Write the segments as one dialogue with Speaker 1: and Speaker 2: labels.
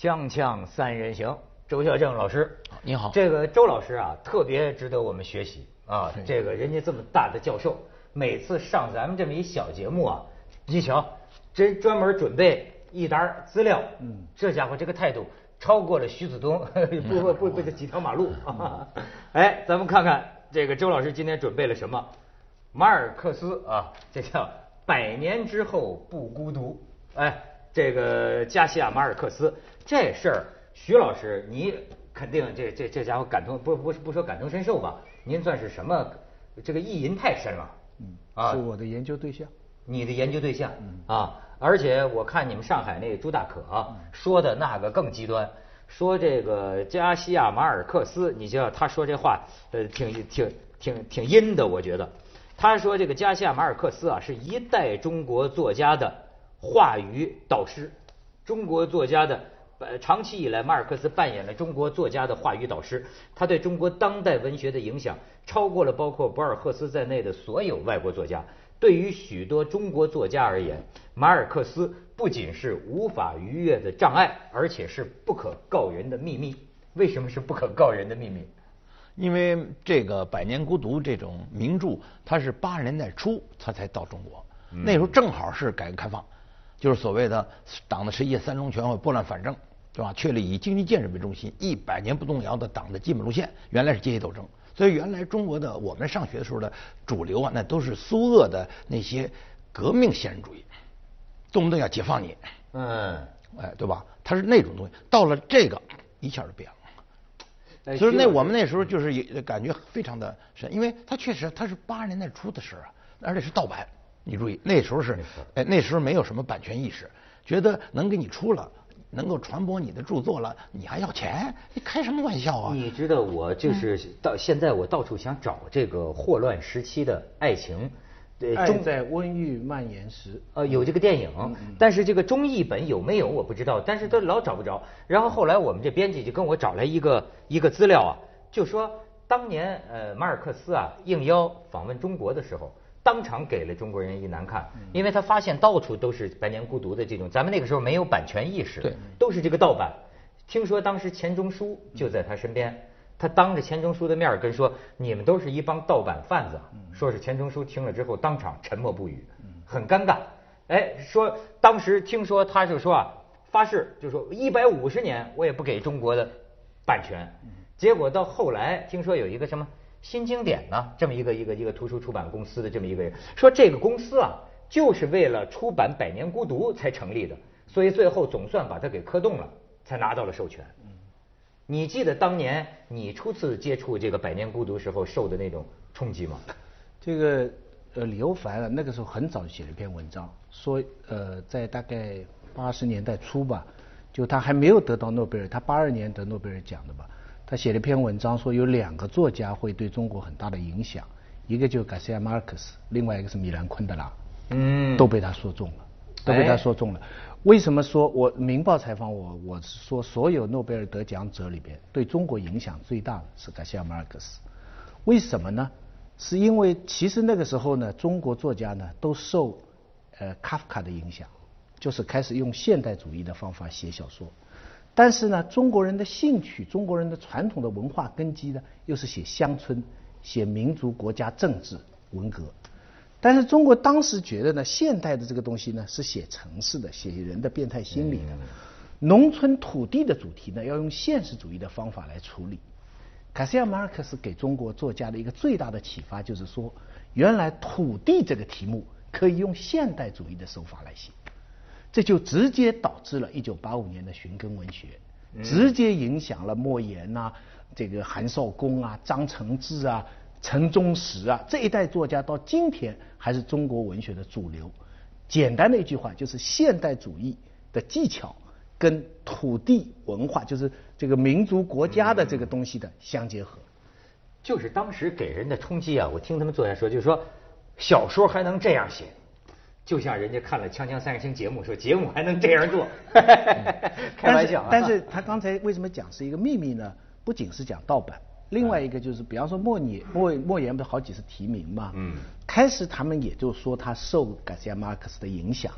Speaker 1: 锵锵三人行，周孝正老师，
Speaker 2: 你好。
Speaker 1: 这个周老师啊，特别值得我们学习啊。这个人家这么大的教授，每次上咱们这么一小节目啊，你瞧，真专门准备一沓资料。嗯，这家伙这个态度超过了徐子东，不不不不，这几条马路。哎，咱们看看这个周老师今天准备了什么？马尔克斯啊，这叫百年之后不孤独。哎。这个加西亚马尔克斯这事儿，徐老师，你肯定这这这家伙感同不不不说感同身受吧？您算是什么？这个意淫太深了，
Speaker 3: 嗯，啊，是我的研究对象。
Speaker 1: 你的研究对象，嗯啊，而且我看你们上海那朱大可啊说的那个更极端，说这个加西亚马尔克斯，你知道他说这话，呃，挺挺挺挺阴的，我觉得。他说这个加西亚马尔克斯啊，是一代中国作家的。话语导师，中国作家的，呃，长期以来，马尔克斯扮演了中国作家的话语导师。他对中国当代文学的影响，超过了包括博尔赫斯在内的所有外国作家。对于许多中国作家而言，马尔克斯不仅是无法逾越的障碍，而且是不可告人的秘密。为什么是不可告人的秘密？
Speaker 2: 因为这个《百年孤独》这种名著，它是八十年代初它才到中国，那时候正好是改革开放。就是所谓的党的十一三中全会拨乱反正，对吧？确立以经济建设为中心、一百年不动摇的党的基本路线。原来是阶级斗争，所以原来中国的我们上学的时候的主流啊，那都是苏俄的那些革命现实主义，动不动要解放你，嗯，哎，对吧？它是那种东西。到了这个一下就变了，所以那我们那时候就是也感觉非常的深，因为它确实它是八十年代初的事啊，而且是盗版。你注意，那时候是，哎，那时候没有什么版权意识，觉得能给你出了，能够传播你的著作了，你还要钱？你开什么玩笑啊？
Speaker 1: 你知道，我就是到现在，我到处想找这个霍乱时期的爱情，
Speaker 3: 对，爱在瘟疫蔓延时，
Speaker 1: 呃，有这个电影，但是这个中译本有没有我不知道，但是他老找不着。然后后来我们这编辑就跟我找来一个一个资料啊，就说当年呃马尔克斯啊应邀访问中国的时候。当场给了中国人一难看，因为他发现到处都是《百年孤独》的这种，咱们那个时候没有版权意识，
Speaker 2: 对，
Speaker 1: 都是这个盗版。听说当时钱钟书就在他身边，他当着钱钟书的面跟说：“你们都是一帮盗版贩子。”说是钱钟书听了之后当场沉默不语，很尴尬。哎，说当时听说他就说啊，发誓就说一百五十年我也不给中国的版权。结果到后来听说有一个什么。新经典呢，这么一个一个一个图书出版公司的这么一个人说，这个公司啊，就是为了出版《百年孤独》才成立的，所以最后总算把它给磕动了，才拿到了授权。嗯你记得当年你初次接触这个《百年孤独》时候受的那种冲击吗？
Speaker 3: 这个呃，李欧凡啊，那个时候很早就写了一篇文章，说呃，在大概八十年代初吧，就他还没有得到诺贝尔，他八二年得诺贝尔奖的吧。他写了一篇文章，说有两个作家会对中国很大的影响，一个就是 Garcia Marquez，另外一个是米兰昆德拉，嗯，都被他说中了，都被他说中了。为什么说我《明报》采访我，我是说所有诺贝尔得奖者里边，对中国影响最大的是 Garcia Marquez。为什么呢？是因为其实那个时候呢，中国作家呢都受呃卡夫卡的影响，就是开始用现代主义的方法写小说。但是呢，中国人的兴趣，中国人的传统的文化根基呢，又是写乡村、写民族国家政治文革。但是中国当时觉得呢，现代的这个东西呢，是写城市的，写人的变态心理的。农村土地的主题呢，要用现实主义的方法来处理。卡西亚马尔克斯给中国作家的一个最大的启发，就是说，原来土地这个题目可以用现代主义的手法来写。这就直接导致了1985年的寻根文学，直接影响了莫言呐，这个韩少功啊、张承志啊、陈忠实啊这一代作家，到今天还是中国文学的主流。简单的一句话，就是现代主义的技巧跟土地文化，就是这个民族国家的这个东西的相结合。
Speaker 1: 就是当时给人的冲击啊！我听他们作家说，就是说小说还能这样写。就像人家看了《锵锵三人行》节目，说节目还能这样做，开玩笑。
Speaker 3: 啊但是他刚才为什么讲是一个秘密呢？不仅是讲盗版，另外一个就是，比方说莫尼，莫莫言不是好几次提名嘛？嗯。开始他们也就说他受 Garcia Marquez 的影响，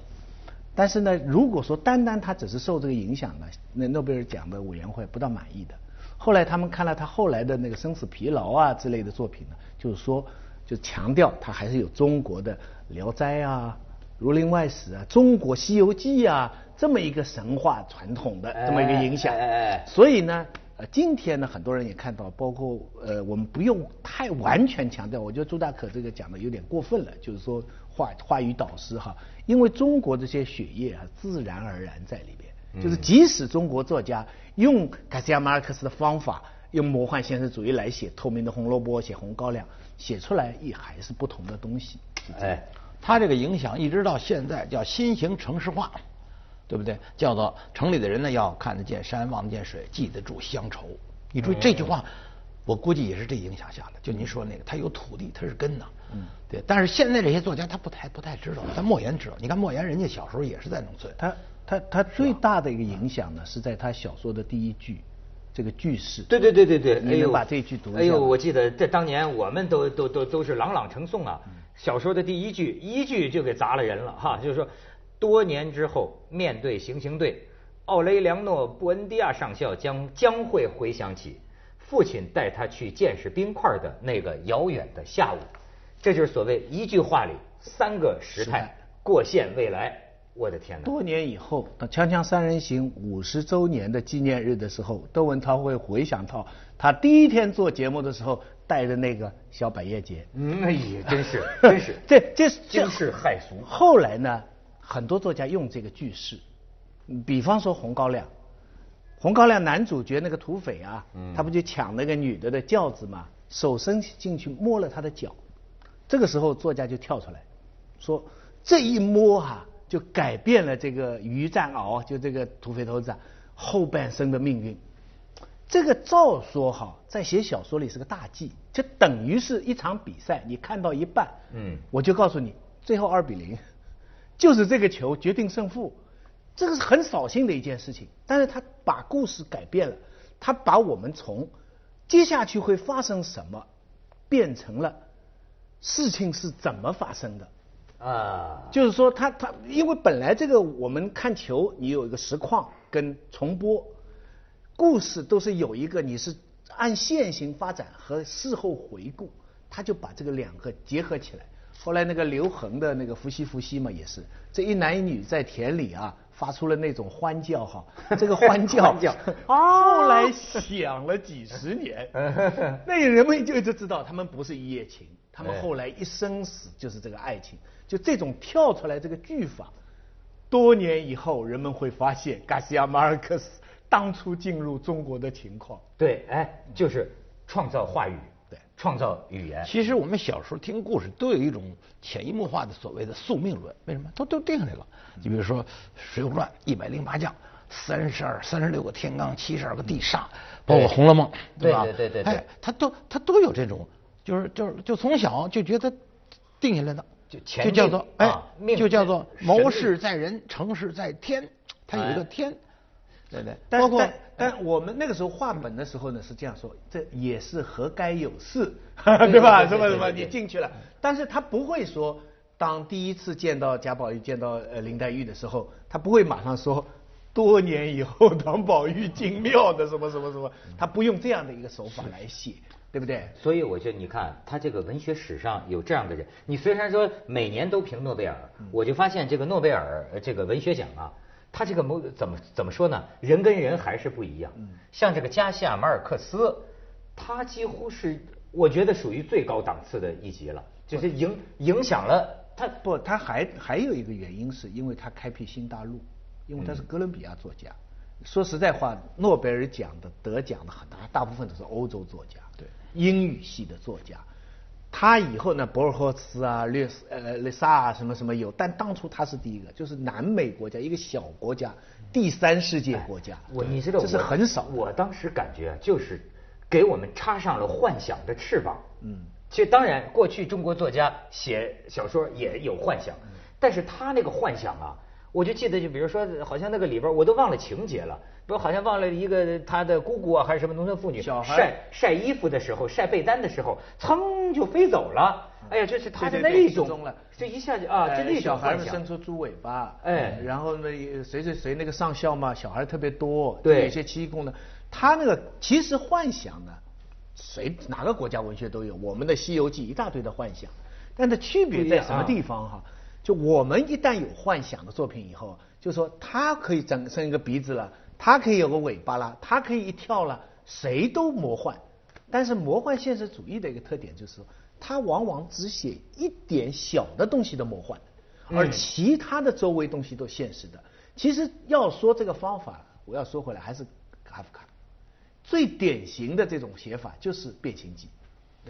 Speaker 3: 但是呢，如果说单单他只是受这个影响呢，那诺贝尔奖的委员会不大满意的。后来他们看了他后来的那个《生死疲劳》啊之类的作品呢，就是说，就强调他还是有中国的《聊斋》啊、《儒林外史》啊、中国《西游记》啊这么一个神话传统的这么一个影响。所以呢，呃，今天呢，很多人也看到，包括呃，我们不用太完全强调，我觉得朱大可这个讲的有点过分了，就是说话话语导师哈，因为中国这些血液啊，自然而然在里边，就是即使中国作家用卡西亚马尔克斯的方法，用魔幻现实主义来写《透明的红萝卜》、写《红高粱》，写出来也还是不同的东西。
Speaker 1: 哎，
Speaker 2: 它这个影响一直到现在叫新型城市化，对不对？叫做城里的人呢要看得见山，望得见水，记得住乡愁。你注意这句话，我估计也是这影响下的。就您说那个，他有土地，他是根呐。嗯，对。但是现在这些作家他不太不太知道，但莫言知道。你看莫言，人家小时候也是在农村。
Speaker 3: 他他他最大的一个影响呢，是在他小说的第一句，这个句式。
Speaker 1: 对对对对对，
Speaker 3: 你能把这句读一下
Speaker 1: 哎呦，我记得这当年我们都都都都是朗朗成诵啊。小说的第一句，一句就给砸了人了哈，就是说，多年之后面对行刑队，奥雷良诺·布恩迪亚上校将将会回想起父亲带他去见识冰块的那个遥远的下午。这就是所谓一句话里三个时态过现未来。我的天哪！
Speaker 3: 多年以后，到《锵锵三人行》五十周年的纪念日的时候，窦文涛会回想到他第一天做节目的时候带的那个小百叶结。
Speaker 1: 嗯，哎呀，真是真是
Speaker 3: 这这这
Speaker 1: 惊世骇俗。
Speaker 3: 后来呢，很多作家用这个句式，比方说《红高粱》，《红高粱》男主角那个土匪啊，他不就抢那个女的的轿子嘛，手伸进去摸了她的脚，这个时候作家就跳出来，说这一摸哈、就改变了这个于占鳌，就这个土匪头子啊后半生的命运。这个照说哈，在写小说里是个大忌，就等于是一场比赛，你看到一半，
Speaker 1: 嗯
Speaker 3: 我就告诉你，最后二比零，就是这个球决定胜负，这个是很扫兴的一件事情。但是他把故事改变了，他把我们从接下去会发生什么，变成了事情是怎么发生的。
Speaker 1: 啊，
Speaker 3: 就是说他，他因为本来这个我们看球，你有一个实况跟重播，故事都是有一个你是按现行发展和事后回顾，他就把这个两个结合起来。后来那个刘恒的那个伏羲伏羲嘛，也是。这一男一女在田里啊，发出了那种欢叫哈，这个欢叫
Speaker 1: 欢叫。
Speaker 3: 后来响了几十年，那人们就就知道他们不是一夜情，他们
Speaker 1: 哎
Speaker 3: 后来一生死就是这个爱情，就这种跳出来这个句法，多年以后人们会发现，嘎西亚马尔克斯当初进入中国的情况。
Speaker 1: 对，哎，就是创造话语，
Speaker 3: 对，
Speaker 1: 创造语言。
Speaker 2: 其实我们小时候听故事都有一种潜移默化的所谓的宿命论，为什么？都都定下来了。你比如说《水浒传》一百零八将，三十二、三十六个天罡，七十二个地煞，包括《红楼梦》，
Speaker 1: 对
Speaker 2: 吧？
Speaker 1: 对对对对
Speaker 2: 哎，他都他都有这种，就是就是就从小就觉得定下来的，
Speaker 1: 就前
Speaker 2: 就叫做哎就叫做谋事在人，成事在天，他有一个
Speaker 1: 哎
Speaker 2: 天，对对，
Speaker 3: 但
Speaker 2: 包括
Speaker 3: 但但我们那个时候画本的时候呢是这样说，这也是何该有事，
Speaker 1: 对
Speaker 3: 对吧？什么什么，你进去了，但是他不会说，当第一次见到贾宝玉、见到呃林黛玉的时候，他不会马上说，多年以后唐宝玉进庙的什么什么什么，他不用这样的一个手法来写，对不对？
Speaker 1: 所以我觉得，你看他这个文学史上有这样的人，你虽然说每年都评诺贝尔，我就发现这个诺贝尔呃这个文学奖啊，他这个某怎么怎么说呢？人跟人还是不一样。像这个加西亚马尔克斯，他几乎是我觉得属于最高档次的一级了，就是影影响了他。
Speaker 3: 不，他还还有一个原因，是因为他开辟新大陆，因为他是哥伦比亚作家。说实在话，诺贝尔奖的得奖的很大大部分都是欧洲作家，
Speaker 2: 对
Speaker 3: 英语系的作家。他以后呢，博尔赫斯啊、略斯呃雷萨啊什么什么有，但当初他是第一个，就是南美国家一个小国家，第三世界国家。
Speaker 1: 我你知道，
Speaker 3: 这是
Speaker 1: 我
Speaker 3: 很少的。
Speaker 1: 我当时感觉啊就是给我们插上了幻想的翅膀。嗯，其实当然，过去中国作家写小说也有幻想，但是他那个幻想啊，我就记得，就比如说，好像那个里边我都忘了情节了，比如好像忘了一个他的姑姑啊，还是什么农村妇女晒晒衣服的时候，晒被单的时候，噌就飞走了。哎呀，这是他的那种，这一下就啊，就那
Speaker 3: 小孩们伸出猪尾巴，哎，然后呢，谁谁谁那个上校嘛，小孩特别多，
Speaker 1: 对，
Speaker 3: 有些七公的，他那个其实幻想呢，谁哪个国家文学都有，我们的《西游记》一大堆的幻想，但它区别在什么地方哈？就我们一旦有幻想的作品以后，就说他可以长生一个鼻子了，他可以有个尾巴了，他可以一跳了，谁都魔幻。但是魔幻现实主义的一个特点就是。他往往只写一点小的东西的魔幻，而其他的周围东西都现实的。其实要说这个方法，我要说回来还是卡夫卡最典型的这种写法就是《变形记》。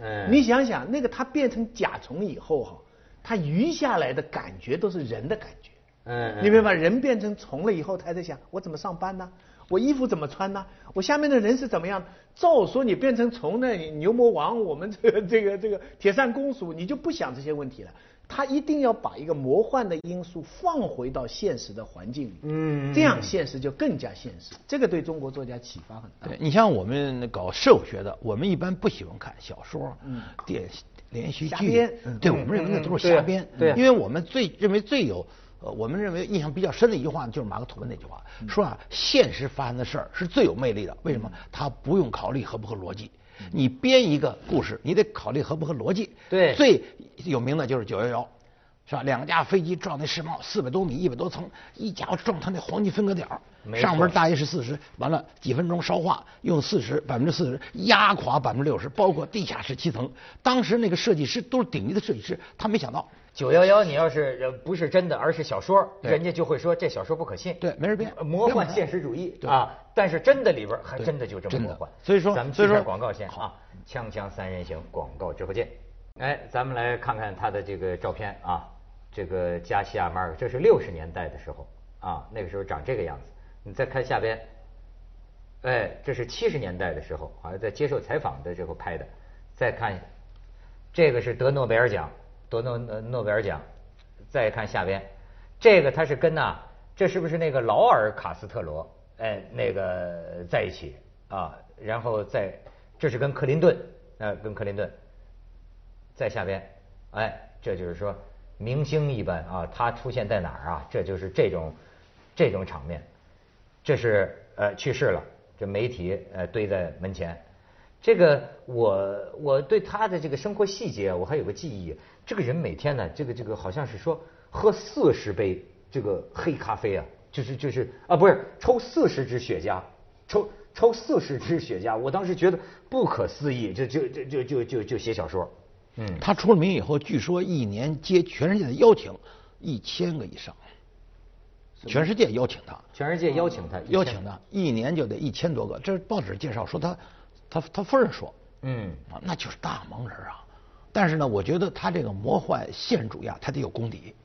Speaker 3: 嗯，你想想，那个他变成甲虫以后哈，他余下来的感觉都是人的感觉。嗯，你明白？人变成虫了以后，他在想我怎么上班呢？我衣服怎么穿呢？我下面的人是怎么样？照说你变成虫呢？牛魔王，我们这个这个这个铁扇公主，你就不想这些问题了。他一定要把一个魔幻的因素放回到现实的环境里，嗯，这样现实就更加现实。这个对中国作家启发很大。
Speaker 2: 你像我们搞社会学的，我们一般不喜欢看小说、嗯电连续剧，对我们认为那都是瞎编，
Speaker 1: 对，
Speaker 2: 因为我们最认为最有。呃，我们认为印象比较深的一句话呢，就是马克吐温那句话，说啊，现实发生的事儿是最有魅力的。为什么？他不用考虑合不合逻辑。你编一个故事，你得考虑合不合逻辑。
Speaker 1: 对。
Speaker 2: 最有名的就是九幺幺，是吧？两架飞机撞那世贸，四百多米，一百多层，一家伙撞他那黄金分割点儿，上门大约是四十，完了几分钟烧化，用四十百分之四十压垮百分之六十，包括地下室七层。当时那个设计师都是顶级的设计师，他没想到。
Speaker 1: 九幺幺，你要是不是真的，而是小说，人家就会说这小说不可信。
Speaker 2: 对，没人编，
Speaker 1: 魔幻现实主义啊！但是真的里边还真的就这么魔幻。
Speaker 2: 所以说，
Speaker 1: 咱们接下广告先啊，锵锵三人行，广告直播间。哎，咱们来看看他的这个照片啊，这个加西亚马尔，这是六十年代的时候啊，那个时候长这个样子。你再看下边，哎，这是七十年代的时候，好像在接受采访的时候拍的。再看，这个是得诺贝尔奖。得诺诺诺贝尔奖，再看下边，这个他是跟呐，这是不是那个劳尔卡斯特罗？哎，那个在一起啊，然后再这是跟克林顿，呃，跟克林顿，在下边，哎，这就是说明星一般啊，他出现在哪儿啊？这就是这种这种场面，这是呃去世了，这媒体呃堆在门前，这个我我对他的这个生活细节我还有个记忆。这个人每天呢，这个这个好像是说喝四十杯这个黑咖啡啊，就是就是啊，不是抽四十支雪茄，抽抽四十支雪茄，我当时觉得不可思议，就就就就就就就写小说。
Speaker 2: 嗯，他出了名以后，据说一年接全世界的邀请一千个以上，全世界邀请他，
Speaker 1: 全世界邀请他，
Speaker 2: 邀请他一年就得一千多个。这报纸介绍说他他他夫人说，嗯，啊，那就是大忙人啊。但是呢，我觉得他这个魔幻现实主义啊，他得有功底，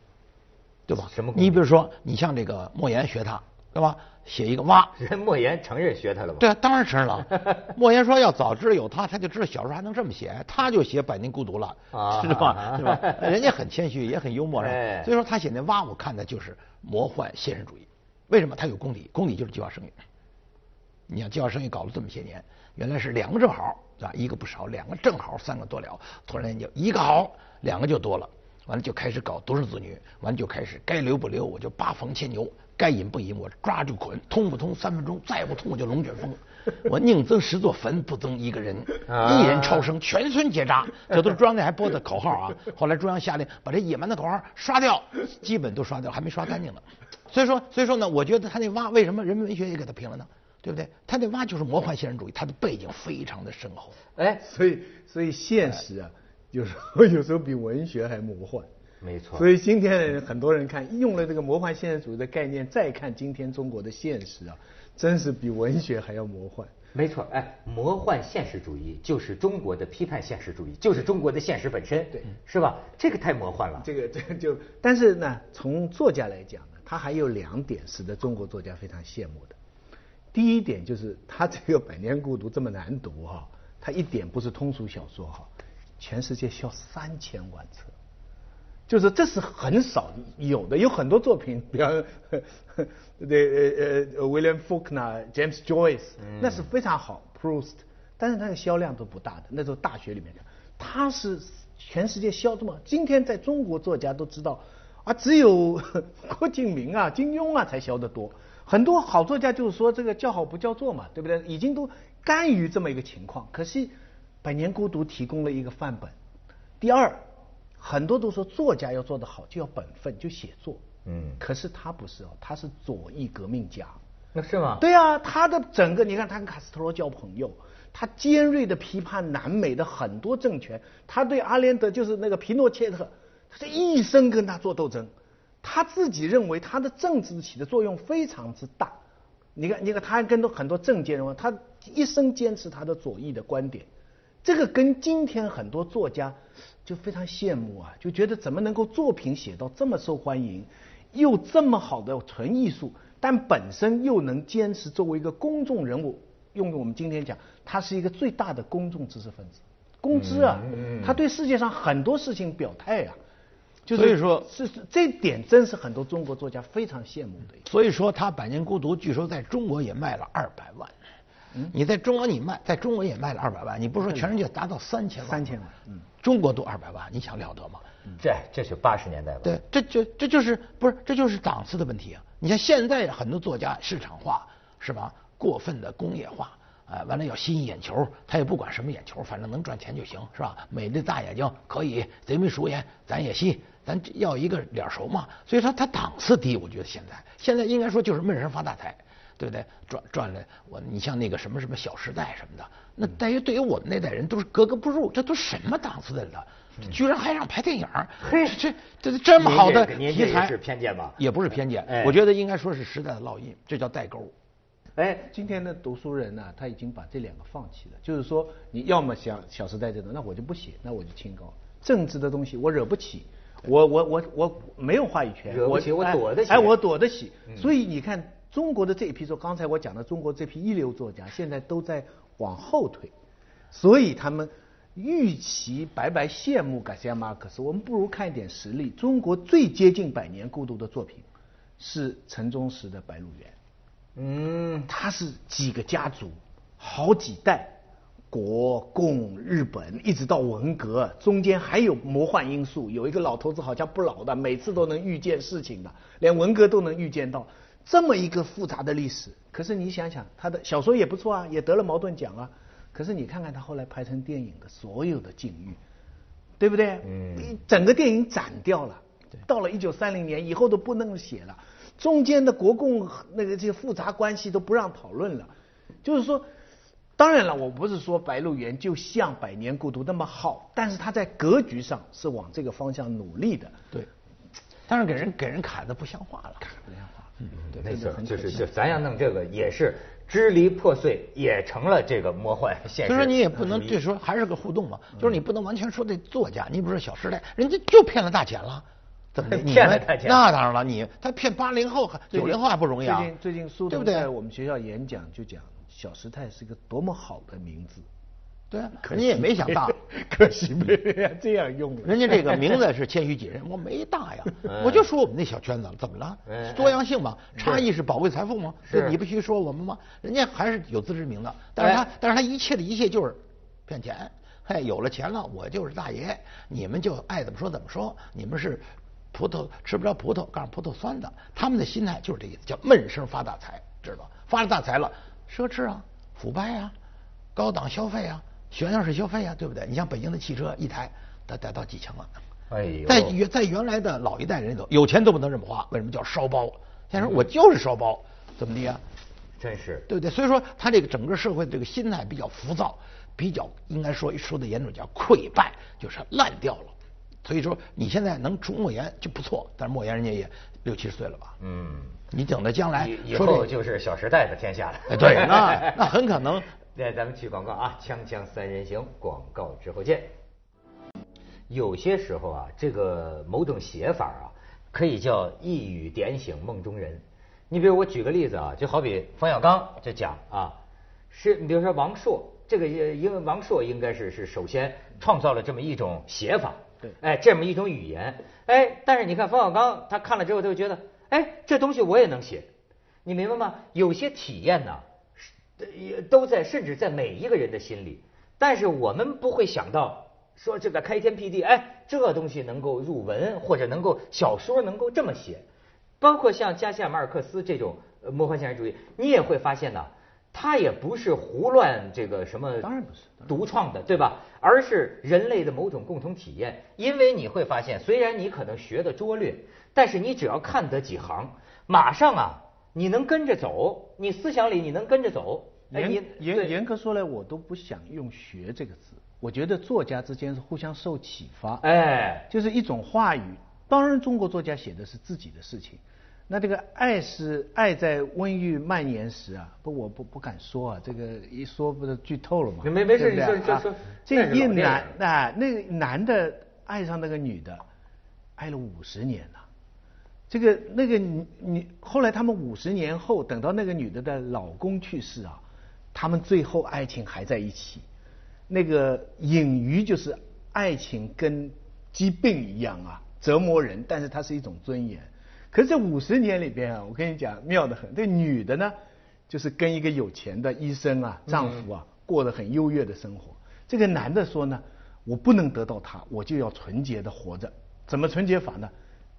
Speaker 2: 对吧？
Speaker 1: 什么？
Speaker 2: 你比如说，你像这个莫言学他，对吧？写一个蛙，
Speaker 1: 人 莫言承认学他了吧？
Speaker 2: 对啊，当然承认了。莫言说要早知道有他，他就知道小说还能这么写，他就写《百年孤独》了，是吧？是吧？人家很谦虚，也很幽默，所以说他写那蛙，我看的就是魔幻现实主义。为什么？他有功底，功底就是计划生育。你看计划生育搞了这么些年，原来是两个正好。啊，一个不少，两个正好，三个多了。突然间就一个好，两个就多了。完了就开始搞独生子女，完了就开始该留不留，我就八房牵牛；该引不引，我抓住捆，通不通三分钟，再不通我就龙卷风。我宁增十座坟，不增一个人。一人超生，全村结扎。这都是中央台还播的口号啊。后来中央下令把这野蛮的口号刷掉，基本都刷掉，还没刷干净呢。所以说，所以说呢，我觉得他那挖为什么人民文学也给他评了呢？对不对？他那挖就是魔幻现实主义，他的背景非常的深厚。
Speaker 3: 哎，所以所以现实啊，有时候 有时候比文学还魔幻。
Speaker 1: 没错。
Speaker 3: 所以今天很多人看用了这个魔幻现实主义的概念，再看今天中国的现实啊，真是比文学还要魔幻。
Speaker 1: 没错，哎，魔幻现实主义就是中国的批判现实主义，就是中国的现实本身，
Speaker 3: 对，
Speaker 1: 是吧？这个太魔幻了。
Speaker 3: 这个这个就，但是呢，从作家来讲呢，他还有两点使得中国作家非常羡慕的。第一点就是他这个《百年孤独》这么难读哈，他一点不是通俗小说哈，全世界销三千万册，就是这是很少有的，有很多作品，比方 对呃呃 William Faulkner、James Joyce，那是非常好，Proust，但是那个销量都不大的，那时候大学里面讲，他是全世界销这么，今天在中国作家都知道，啊，只有 郭敬明啊、金庸啊才销得多，很多好作家就是说这个叫好不叫座嘛，对不对？已经都甘于这么一个情况，可惜《百年孤独》提供了一个范本。第二，很多都说作家要做得好就要本分，就写作。嗯，可是他不是哦，他是左翼革命家。
Speaker 1: 那是吗？
Speaker 3: 对啊，他的整个你看，他跟卡斯特罗交朋友，他尖锐的批判南美的很多政权，他对阿连德就是那个皮诺切特，他这一生跟他做斗争，他自己认为他的政治起的作用非常之大。你看，你看，他还跟很多政界人物，他一生坚持他的左翼的观点，这个跟今天很多作家就非常羡慕啊，就觉得怎么能够作品写到这么受欢迎。又这么好的纯艺术，但本身又能坚持作为一个公众人物，用我们今天讲，他是一个最大的公众知识分子，公知啊，他对世界上很多事情表态啊，就
Speaker 2: 所以说，
Speaker 3: 是这点真是很多中国作家非常羡慕的。
Speaker 2: 所以说，他《百年孤独》据说在中国也卖了二百万。嗯，你在中国你卖，在中国也卖了二百万，你不说全世界达到三千万？
Speaker 3: 三千万，
Speaker 2: 嗯，中国都二百万，你想了得吗？
Speaker 1: 这这是八十年代吧？
Speaker 2: 对，这就这就是不是这就是档次的问题啊！你像现在很多作家市场化是吧？过分的工业化，哎，完了要吸引眼球，他也不管什么眼球，反正能赚钱就行是吧？美丽大眼睛可以，贼眉鼠眼咱也吸，咱要一个脸熟嘛。所以说他档次低，我觉得现在现在应该说就是闷声发大财，对不对？赚赚了我你像那个什么什么小时代什么的，那对于对于我们那代人都是格格不入，这都什么档次的了？居然还让拍电影嘿，这这这么好的题材
Speaker 1: 是偏见吧？
Speaker 2: 也不是偏见，我觉得应该说是时代的烙印，这叫代沟。
Speaker 3: 哎，今天的读书人呢，他已经把这两个放弃了，就是说你要么想《小时代》这种，那我就不写，那我就清高。政治的东西我惹不起，我我我我没有话语权，
Speaker 1: 惹不起我躲得起，
Speaker 3: 哎，我躲得起。所以你看中国的这一批，作刚才我讲的中国这批一流作家，现在都在往后退，所以他们。与其白白羡慕改西亚马克思，我们不如看一点实力。中国最接近百年孤独的作品是陈忠实的《白鹿原》。嗯，他是几个家族，好几代，国共日本，一直到文革，中间还有魔幻因素。有一个老头子好像不老的，每次都能预见事情的，连文革都能预见到。这么一个复杂的历史，可是你想想，他的小说也不错啊，也得了茅盾奖啊。可是你看看他后来拍成电影的所有的境遇，对不对？嗯，整个电影斩掉了。到了一九三零年以后都不能写了，中间的国共那个这些复杂关系都不让讨论了。就是说，当然了，我不是说《白鹿原》就像《百年孤独》那么好，但是他在格局上是往这个方向努力的。
Speaker 2: 对，但是给人给人砍的不像话了，
Speaker 3: 砍不像话。
Speaker 1: 嗯，对，没错，就是就咱要弄这个也是。支离破碎也成了这个魔幻现实。
Speaker 2: 所以说你也不能，这时候还是个互动嘛。就是你不能完全说这作家，你比如说《小时代》，人家就骗了大钱了，怎么的？
Speaker 1: 骗了大钱？
Speaker 2: 那当然了，你他骗八零后、九零后还不容易
Speaker 3: 啊。最近最近苏东在我们学校演讲就讲，《小时代》是一个多么好的名字。
Speaker 2: 对啊，人家也没想大，
Speaker 3: 可惜没人这样用。
Speaker 2: 人家这个名字 是谦虚几人，我没大呀，我就说我们那小圈子，怎么了？多样性嘛，差异是宝贵财富吗？
Speaker 1: 是，
Speaker 2: 你不许说我们吗？人家还是有自知之明的，但是他，但是他一切的一切就是骗钱。嘿，有了钱了，我就是大爷，你们就爱怎么说怎么说，你们是葡萄吃不着葡萄，告诉葡萄酸的。他们的心态就是这意思，叫闷声发大财，知道发了大财了，奢侈啊，腐败啊，高档消费啊。炫耀式消费呀，对不对？你像北京的汽车一台得得到几千万，哎呦，在原在原来的老一代人里头，有钱都不能这么花，为什么叫烧包？现在说我就是烧包，怎么的呀？
Speaker 1: 真是，
Speaker 2: 对不对？所以说他这个整个社会的这个心态比较浮躁，比较应该说说的严重叫溃败，就是烂掉了。所以说你现在能出莫言就不错，但是莫言人家也六七十岁了吧？嗯，你等到将来
Speaker 1: 以后就是《小时代》的天下了。
Speaker 2: 对，那那很可能。
Speaker 1: 那咱们去广告啊，锵锵三人行，广告之后见。有些时候啊，这个某种写法啊，可以叫一语点醒梦中人。你比如我举个例子啊，就好比冯小刚就讲啊，是你比如说王朔，这个因为王朔应该是是首先创造了这么一种写法
Speaker 3: 对
Speaker 1: 哎，这么一种语言，哎，但是你看冯小刚，他看了之后，他就觉得，哎，这东西我也能写，你明白吗？有些体验呢，是也都在，甚至在每一个人的心里，但是我们不会想到说这个开天辟地，哎，这东西能够入文，或者能够小说能够这么写，包括像加西亚马尔克斯这种呃魔幻现实主义，你也会发现呢，他也不是胡乱这个什么，
Speaker 3: 当然不是
Speaker 1: 独创的，对吧？而是人类的某种共同体验。因为你会发现，虽然你可能学的拙劣，但是你只要看得几行，马上啊，你能跟着走，你思想里你能跟着走。
Speaker 3: 严严严格说来，我都不想用“学”这个字。我觉得作家之间是互相受启发，
Speaker 1: 哎，
Speaker 3: 就是一种话语。当然，中国作家写的是自己的事情。那这个爱是爱在温郁蔓延时啊，不，我不不敢说啊，这个一说不是剧透了吗？
Speaker 1: 没没事
Speaker 3: 对不对啊
Speaker 1: 你说
Speaker 3: 这一男啊，那个男的爱上那个女的，爱了五十年了。这个那个女女，后来他们五十年后，等到那个女的的老公去世啊，他们最后爱情还在一起。那个隐喻就是爱情跟疾病一样啊，折磨人，但是它是一种尊严。可是这五十年里边啊，我跟你讲妙得很。这女的呢，就是跟一个有钱的医生啊，丈夫啊，过得很优越的生活。这个男的说呢，我不能得到她，我就要纯洁的活着。怎么纯洁法呢？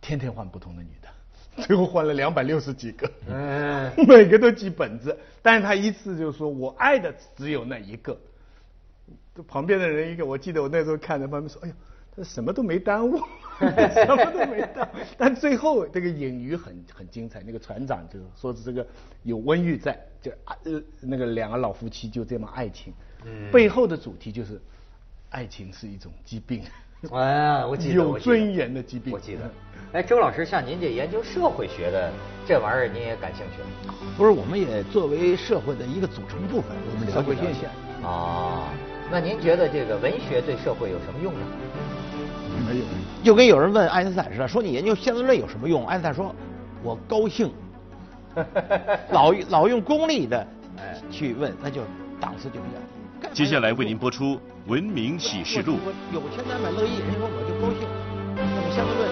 Speaker 3: 天天换不同的女的，最后换了两百六十几个，
Speaker 1: 嗯，
Speaker 3: 每个都记本子，但是他一次就说我爱的只有那一个。旁边的人一个，我记得我那时候看着旁边说，哎呦，他什么都没耽误，什么都没耽误。但最后这个隐喻很很精彩，那个船长就说是这个有温玉在，就啊呃那个两个老夫妻就这么爱情，嗯背后的主题就是爱情是一种疾病。
Speaker 1: 哎呀，我记得
Speaker 3: 有
Speaker 1: 我记得
Speaker 3: 尊严的疾病。
Speaker 1: 我记得。哎，周老师，像您这研究社会学的这玩意儿，您也感兴趣吗？
Speaker 2: 不是，我们也作为社会的一个组成部分，我们了
Speaker 3: 社会现象。
Speaker 1: 啊，那您觉得这个文学对社会有什么用呢？
Speaker 3: 没有。
Speaker 2: 就跟有人问爱因斯坦似的，说你研究相对论有什么用？爱因斯坦说，我高兴。老老用功利的
Speaker 1: 哎
Speaker 2: 去问，那就档次就比较低。
Speaker 4: 接下来为您播出《文明启示录》。
Speaker 2: 有钱难买乐意，你说我就高兴。那么相对论。